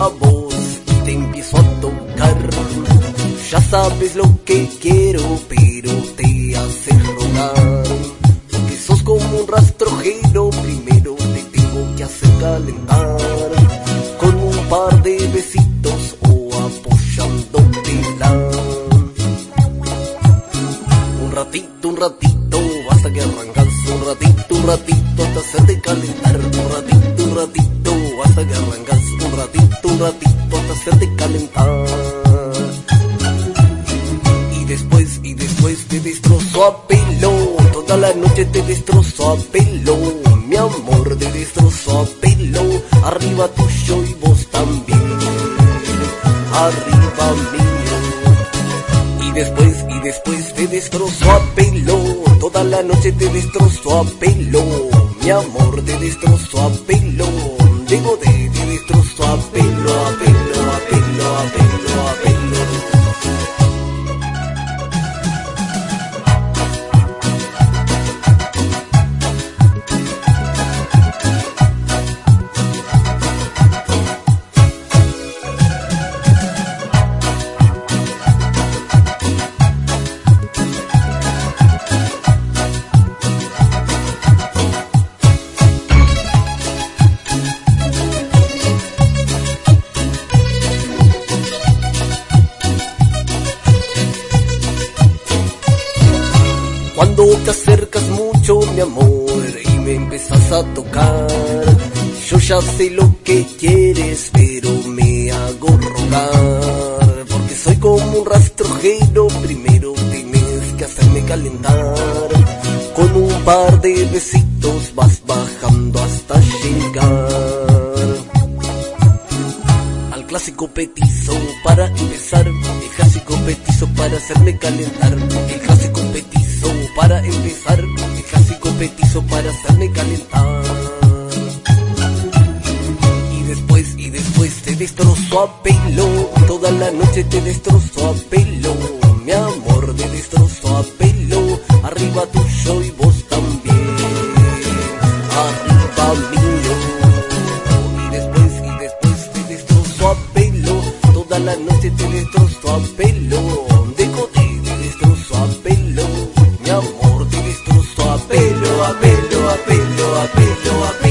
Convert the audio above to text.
a vos y te empiezo a tocar. Ya sabes lo que quiero, pero te haces rogar. Que sos como un rastrojero, primero te tengo que hacer calentar. Con un par de besitos o apoyándotela. Un ratito, un ratito, calentar. Y después, y después te destrozo a pelo, toda la noche te destrozo a pelo, mi amor te destrozo a pelo, arriba tuyo y vos también, arriba mío. Y después, y después te destrozo a pelo, toda la noche te destrozo a pelo, mi amor te destrozo a pelo, llego de Cuando te acercas mucho, mi amor, y me empezás a tocar, yo ya sé lo que quieres, pero me hago rogar, porque soy como un rastrojero, primero tienes que hacerme calentar, con un par de besitos vas bajando hasta llegar. Al clásico petizo para empezar, el clásico petizo para hacerme calentar, el clásico para empezar, el clásico petizo para hacerme calentar. Y después, y después te destrozo a pelo, toda la noche te destrozo a pelo, mi amor te destrozo a pelo, apito, apito.